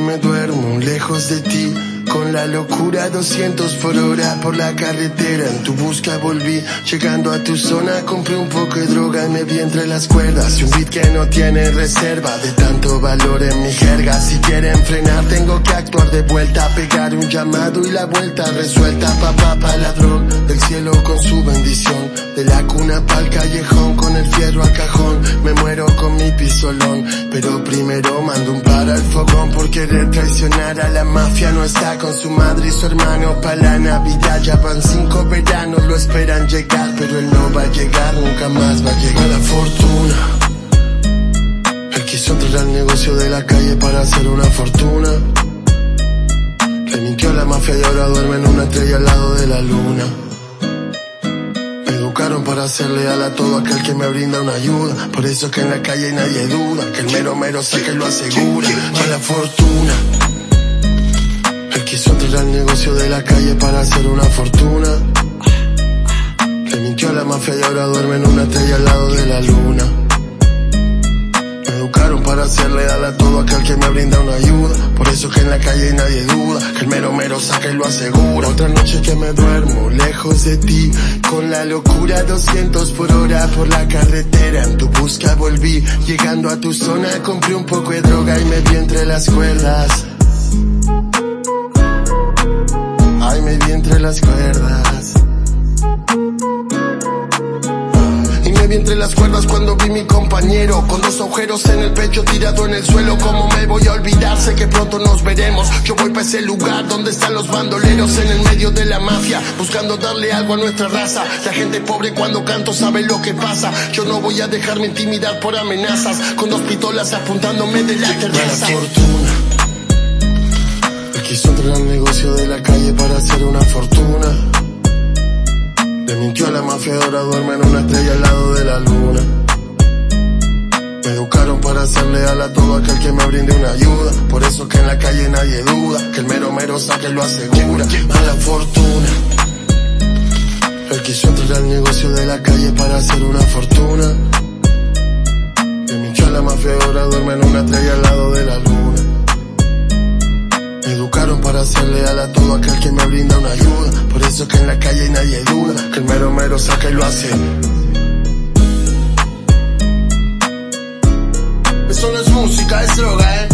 me duermo lejos de ti. Con la locura 200 por hora por la carretera. En tu busca volví, llegando a tu zona. Compré un poco de droga y me vi entre las cuerdas. Y un beat que no tiene reserva De tanto valor en mi jerga. Si quieren frenar tengo que actuar de vuelta. Pegar un llamado y la vuelta resuelta. Papá pa ladrón del cielo con su bendición. De la cuna pa'l callejón con el fierro al cajón. Me muero con mi pisolón Pero primero mando un para al fogón Por querer traicionar a la mafia no está con su madre y su hermano pa' la Navidad. Ya van cinco veranos, lo esperan llegar, pero él no va a llegar, nunca más va a llegar la fortuna. Él quiso entrar al negocio de la calle para hacer una fortuna. Le a la mafia y ahora duerme en una estrella al lado de la luna. Educaron para ser leal a todo aquel que me brinda una ayuda. Por eso es que en la calle nadie duda, que el mero mero saque lo asegura. la fortuna Quiso entrar al negocio de la calle para hacer una fortuna. Le mintió a la mafia y ahora duerme en una estrella al lado de la luna. Para hacerle leal a todo aquel que me brinda una ayuda. Por eso que en la calle nadie duda, que el mero mero saca y lo asegura. Otra noche que me duermo lejos de ti, con la locura 200 por hora por la carretera. En tu busca volví, llegando a tu zona compré un poco de droga y me vi entre las cuerdas. entre las cuerdas. Y me vi entre las cuerdas cuando vi mi compañero Con dos agujeros en el pecho tirado en el suelo ¿Cómo me voy a olvidar? Sé que pronto nos veremos. Yo voy para ese lugar donde están los bandoleros En el medio de la mafia Buscando darle algo a nuestra raza. La gente pobre cuando canto sabe lo que pasa. Yo no voy a dejarme intimidar por amenazas Con dos pistolas apuntándome de la terraza. Quiso entrar al negocio de la calle para hacer una fortuna. Le mintió a la mafia, ahora duerme en una estrella al lado de la luna. Me educaron para ser leal a todo aquel que me brinde una ayuda. Por eso que en la calle nadie duda, que el mero mero saque lo asegura. Mala fortuna. Él quiso entrar al negocio de la calle para hacer una fortuna. Le mintió a la mafia, ahora duerme en una estrella al lado para ser leal a todo aquel que me brinda una ayuda. Por eso que en la calle nadie duda, que el mero mero saca y lo hace. Eso no es música, es droga, eh.